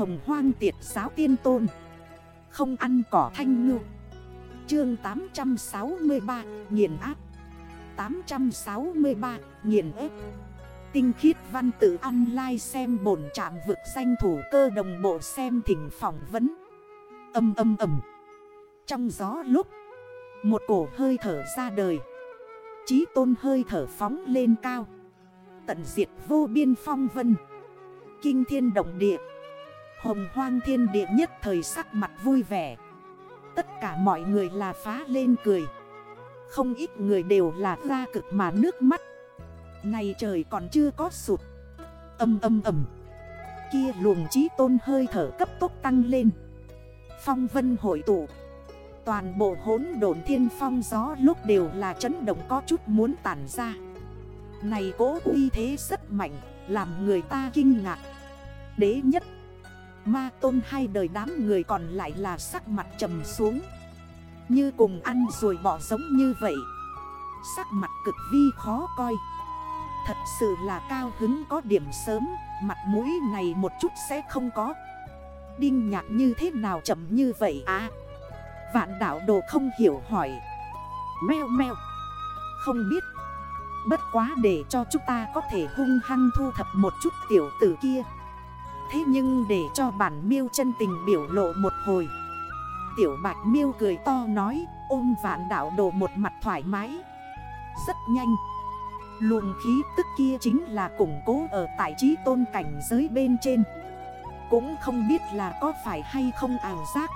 Hồng hoang tiệt giáo tiên tôn. Không ăn cỏ thanh ngư. Chương 863 Nghiền áp. 863 Nghiền ép. Tinh khiết văn tự online xem bổn trạm vực danh thủ cơ đồng bộ xem thỉnh phỏng vấn. Âm âm âm. Trong gió lúc, Một cổ hơi thở ra đời. Chí tôn hơi thở phóng lên cao. Tận diệt vô biên phong vân. Kinh thiên động địa. Hồng hoang thiên địa nhất thời sắc mặt vui vẻ. Tất cả mọi người là phá lên cười. Không ít người đều là ra cực mà nước mắt. Này trời còn chưa có sụt. Âm âm ầm Kia luồng trí tôn hơi thở cấp tốc tăng lên. Phong vân hội tụ. Toàn bộ hốn độn thiên phong gió lúc đều là chấn động có chút muốn tản ra. Này cố uy thế rất mạnh, Làm người ta kinh ngạc. Đế nhất Ma tôn hai đời đám người còn lại là sắc mặt trầm xuống. Như cùng ăn rồi bỏ giống như vậy. Sắc mặt cực vi khó coi. Thật sự là cao hứng có điểm sớm, Mặt mũi này một chút sẽ không có. Đinh nhạc như thế nào chậm như vậy à? Vạn đảo đồ không hiểu hỏi. Mèo mèo Không biết. Bất quá để cho chúng ta có thể hung hăng thu thập một chút tiểu tử kia. Thế nhưng để cho bản miêu chân tình biểu lộ một hồi. Tiểu bạch miêu cười to nói, Ôm vạn đảo đồ một mặt thoải mái. Rất nhanh. Luồng khí tức kia chính là củng cố ở tại trí tôn cảnh giới bên trên. Cũng không biết là có phải hay không ảo giác.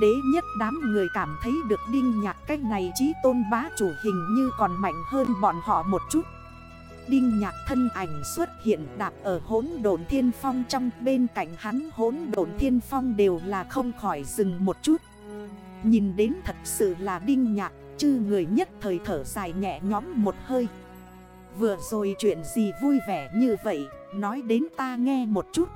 Đế nhất đám người cảm thấy được đinh nhạc cách này trí tôn bá chủ hình như còn mạnh hơn bọn họ một chút. Đinh nhạc thân ảnh xuất hiện đạp ở hốn đồn thiên phong trong bên cạnh hắn. Hốn đồn thiên phong đều là không khỏi dừng một chút. Nhìn đến thật sự là đinh nhạc, chư người nhất thời thở dài nhẹ nhõm một hơi. Vừa rồi chuyện gì vui vẻ như vậy? Nói đến ta nghe một chút.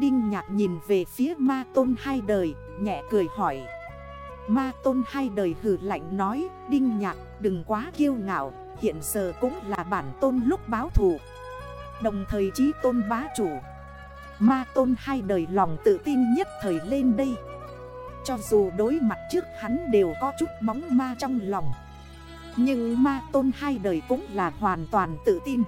Đinh nhạc nhìn về phía ma tôn hai đời, Nhẹ cười hỏi. Ma tôn hai đời hử lạnh nói, Đinh nhạc, đừng quá kiêu ngạo, Hiện giờ cũng là bản tôn lúc báo thù. Đồng thời trí tôn bá chủ, Ma tôn hai đời lòng tự tin nhất thời lên đây. Cho dù đối mặt trước hắn đều có chút bóng ma trong lòng, Nhưng ma tôn hai đời cũng là hoàn toàn tự tin.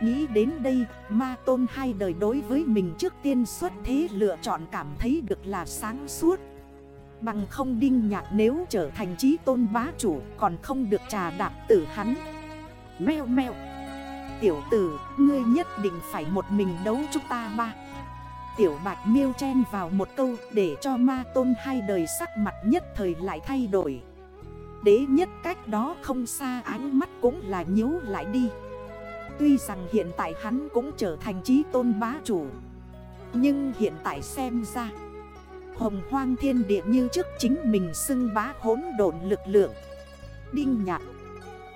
Nghĩ đến đây, ma tôn hai đời đối với mình trước tiên xuất thế lựa chọn cảm thấy được là sáng suốt. Bằng không đinh nhạc nếu trở thành trí tôn bá chủ còn không được trà đạp tử hắn. Mèo mèo. Tiểu tử, ngươi nhất định phải một mình đấu chúng ta ba. Tiểu bạch miêu chen vào một câu để cho ma tôn hai đời sắc mặt nhất thời lại thay đổi. Đế nhất cách đó không xa ánh mắt cũng là nhếu lại đi. Tuy rằng hiện tại hắn cũng trở thành trí tôn bá chủ Nhưng hiện tại xem ra Hồng hoang thiên địa như trước chính mình xưng bá hốn độn lực lượng. Đinh nhạc,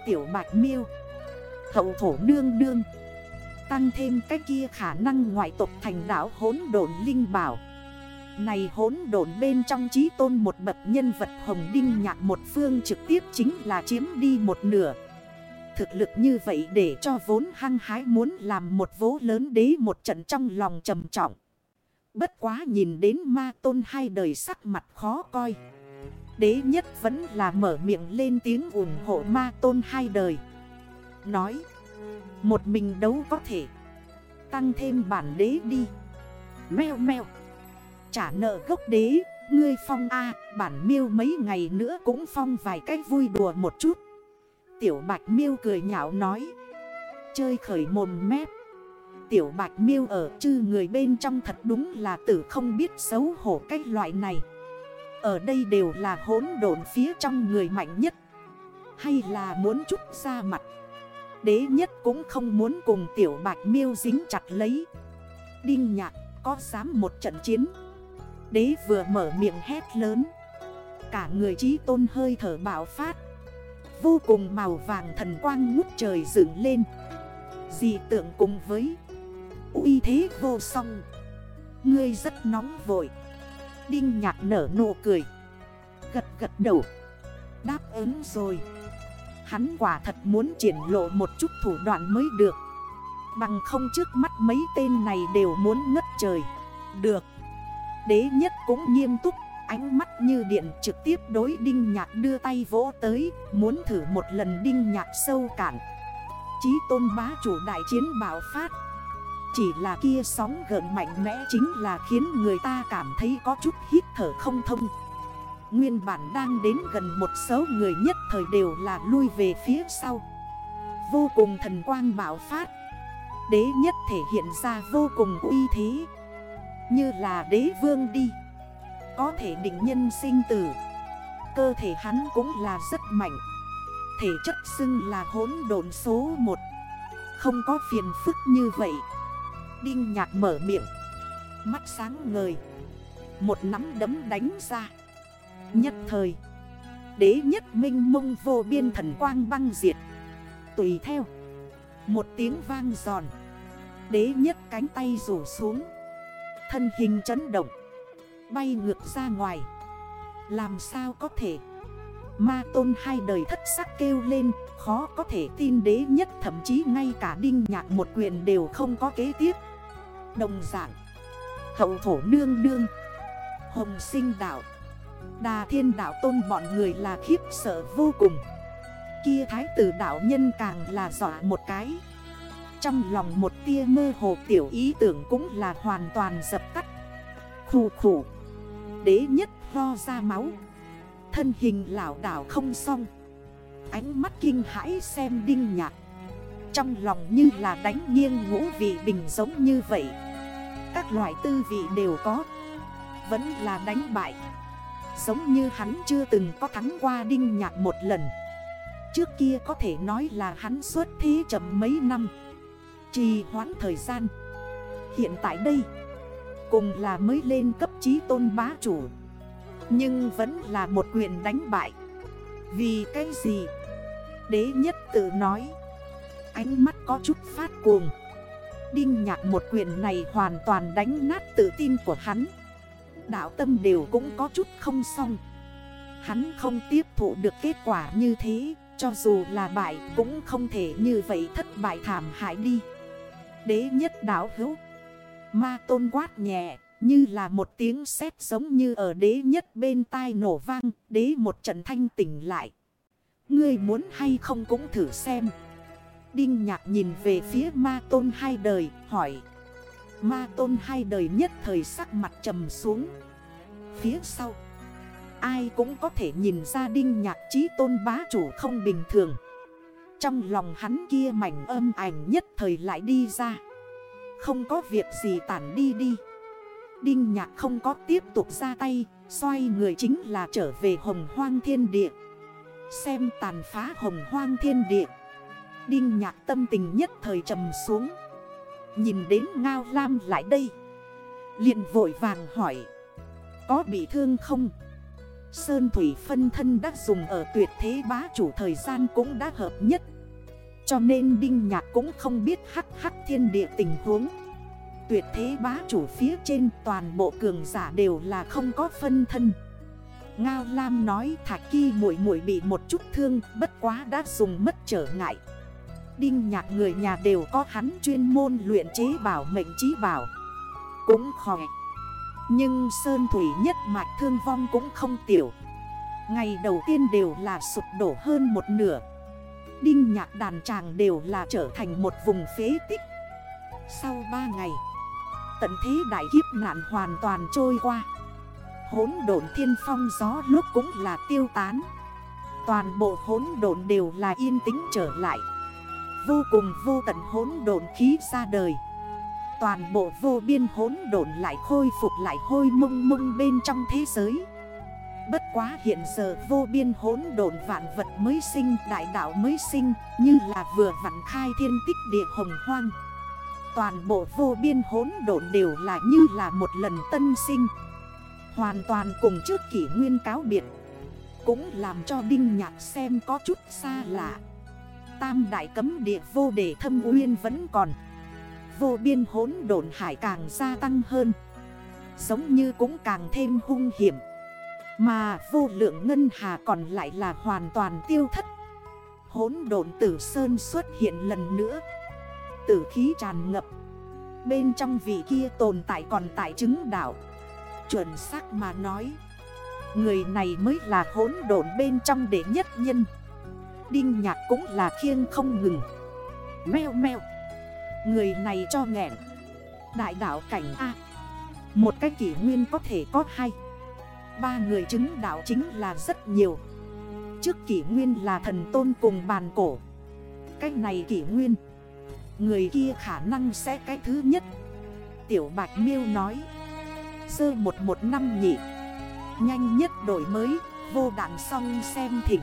Tiểu bạch miêu, Hậu thổ nương nương. Tăng thêm cái kia khả năng ngoại tộc thành đảo hốn độn linh bảo. Này hốn độn bên trong trí tôn một bậc nhân vật hồng đinh nhạc một phương trực tiếp chính là chiếm đi một nửa. Thực lực như vậy để cho vốn hăng hái muốn làm một vố lớn đế một trận trong lòng trầm trọng. Bất quá nhìn đến ma tôn hai đời sắc mặt khó coi. Đế nhất vẫn là mở miệng lên tiếng ủng hộ ma tôn hai đời. Nói, Một mình đấu có thể Tăng thêm bản đế đi. Mèo mèo Trả nợ gốc đế, Ngươi phong A, Bản miêu mấy ngày nữa cũng phong vài cách vui đùa một chút. Tiểu bạch miêu cười nhạo nói, Chơi khởi mồm mép. Tiểu bạch miêu ở chư người bên trong thật đúng là tử không biết xấu hổ cách loại này. Ở đây đều là hỗn độn phía trong người mạnh nhất. Hay là muốn chút ra mặt. Đế nhất cũng không muốn cùng tiểu bạch miêu dính chặt lấy. Đinh nhạc có dám một trận chiến? Đế vừa mở miệng hét lớn. Cả người trí tôn hơi thở bạo phát. Vô cùng màu vàng thần quang ngút trời dựng lên. Dị tượng cùng với uy thế vô song. Ngươi rất nóng vội. Đinh nhạc nở nụ cười. Gật gật đầu. Đáp ứng rồi. Hắn quả thật muốn triển lộ một chút thủ đoạn mới được. Bằng không trước mắt mấy tên này đều muốn ngất trời. Được. Đế nhất cũng nghiêm túc. Ánh mắt như điện trực tiếp đối Đinh Nhạc đưa tay vỗ tới. Muốn thử một lần Đinh Nhạc sâu cản. Chí tôn bá chủ đại chiến bảo phát. Chỉ là kia sóng gợn mạnh mẽ chính là khiến người ta cảm thấy có chút hít thở không thông. Nguyên bản đang đến gần một số người nhất thời đều là lui về phía sau. Vô cùng thần quang bảo phát. Đế nhất thể hiện ra vô cùng uy thế. Như là đế vương đi. Có thể định nhân sinh tử. Cơ thể hắn cũng là rất mạnh. Thể chất xưng là hốn độn số 1 Không có phiền phức như vậy. Đinh nhạc mở miệng. Mắt sáng ngời. Một nắm đấm đánh ra. Nhất thời, Đế nhất minh mông vô biên thần quang băng diệt. Tùy theo, Một tiếng vang giòn. Đế nhất cánh tay rủ xuống. Thân hình chấn động. Bay ngược ra ngoài. Làm sao có thể? Ma tôn hai đời thất sắc kêu lên, Khó có thể tin đế nhất, Thậm chí ngay cả đinh nhạc một quyền đều không có kế tiếp. Đồng dạng. Hậu thổ nương nương. Hồng sinh đạo. Đà thiên đạo tôn bọn người là khiếp sợ vô cùng. Kia thái tử đạo nhân càng là dọa một cái. Trong lòng một tia mơ hồ tiểu ý tưởng cũng là hoàn toàn dập tắt. Khủ khủ Đế nhất ho ra máu. Thân hình lão đảo không xong. Ánh mắt kinh hãi xem đinh nhạc. Trong lòng như là đánh nghiêng ngũ vị bình giống như vậy. Các loại tư vị đều có, Vẫn là đánh bại. Giống như hắn chưa từng có thắng qua đinh nhạc một lần. Trước kia có thể nói là hắn xuất thế chậm mấy năm. Trì hoãn thời gian. Hiện tại đây, Cùng là mới lên cấp trí tôn bá chủ. Nhưng vẫn là một quyền đánh bại. Vì cái gì? Đế nhất tự nói. Ánh mắt có chút phát cuồng. Đinh nhạc một quyền này hoàn toàn đánh nát tự tin của hắn. Đạo tâm đều cũng có chút không xong. Hắn không tiếp thụ được kết quả như thế, Cho dù là bại cũng không thể như vậy thất bại thảm hại đi. Đế nhất đảo hữu. Ma tôn quát nhẹ, Như là một tiếng sét giống như ở đế nhất bên tai nổ vang, Đế một trận thanh tỉnh lại. Ngươi muốn hay không cũng thử xem. Đinh nhạc nhìn về phía ma tôn hai đời, hỏi. Ma tôn hai đời nhất thời sắc mặt trầm xuống. Phía sau, Ai cũng có thể nhìn ra đinh nhạc trí tôn bá chủ không bình thường. Trong lòng hắn kia mảnh âm ảnh nhất thời lại đi ra. Không có việc gì tản đi đi. Đinh nhạc không có tiếp tục ra tay, Xoay người chính là trở về hồng hoang thiên địa. Xem tàn phá hồng hoang thiên địa. Đinh nhạc tâm tình nhất thời trầm xuống. Nhìn đến Ngao Lam lại đây. Liền vội vàng hỏi. Có bị thương không? Sơn Thủy phân thân đã dùng ở tuyệt thế bá chủ thời gian cũng đã hợp nhất. Cho nên Đinh Nhạc cũng không biết hắc hắc thiên địa tình huống. Tuyệt thế bá chủ phía trên toàn bộ cường giả đều là không có phân thân. Ngao Lam nói Thạch Kỳ muội muội bị một chút thương, bất quá đã dùng mất trở ngại. Đinh nhạc người nhà đều có hắn chuyên môn luyện chế bảo mệnh trí bảo. Cũng khỏe. Nhưng Sơn Thủy nhất mạch thương vong cũng không tiểu. Ngày đầu tiên đều là sụp đổ hơn một nửa. Đinh nhạc đàn tràng đều là trở thành một vùng phế tích. Sau 3 ngày, Tận thế đại kiếp nạn hoàn toàn trôi qua. Hốn độn thiên phong gió lúc cũng là tiêu tán. Toàn bộ hốn độn đều là yên tĩnh trở lại. Vô cùng vô tận hốn độn khí ra đời. Toàn bộ vô biên hốn độn lại khôi phục lại hôi mông mông bên trong thế giới. Bất quá hiện giờ vô biên hốn độn vạn vật mới sinh, Đại đạo mới sinh, Như là vừa vặn khai thiên tích địa hồng hoang. Toàn bộ vô biên hốn độn đều là như là một lần tân sinh. Hoàn toàn cùng trước kỷ nguyên cáo biệt. Cũng làm cho Đinh Nhạc xem có chút xa lạ tam đại cấm địa vô đề thâm uyên vẫn còn. Vô biên hốn đồn hải càng gia tăng hơn, Giống như cũng càng thêm hung hiểm. Mà vô lượng ngân hà còn lại là hoàn toàn tiêu thất. Hốn đồn tử sơn xuất hiện lần nữa. Tử khí tràn ngập. Bên trong vị kia tồn tại còn tại chứng đạo. Chuẩn xác mà nói, Người này mới là hỗn độn bên trong đệ nhất nhân. Đinh nhạc cũng là khiêng không ngừng. Mèo mèo Người này cho nghẹn. Đại đảo cảnh A. Một cái kỷ nguyên có thể có hai. Ba người chứng đạo chính là rất nhiều. Trước kỷ nguyên là thần tôn cùng bàn cổ. Cái này kỷ nguyên. Người kia khả năng sẽ cái thứ nhất. Tiểu Bạch Miêu nói. Sơ một một năm nhị Nhanh nhất đổi mới. Vô đạn xong xem thỉnh.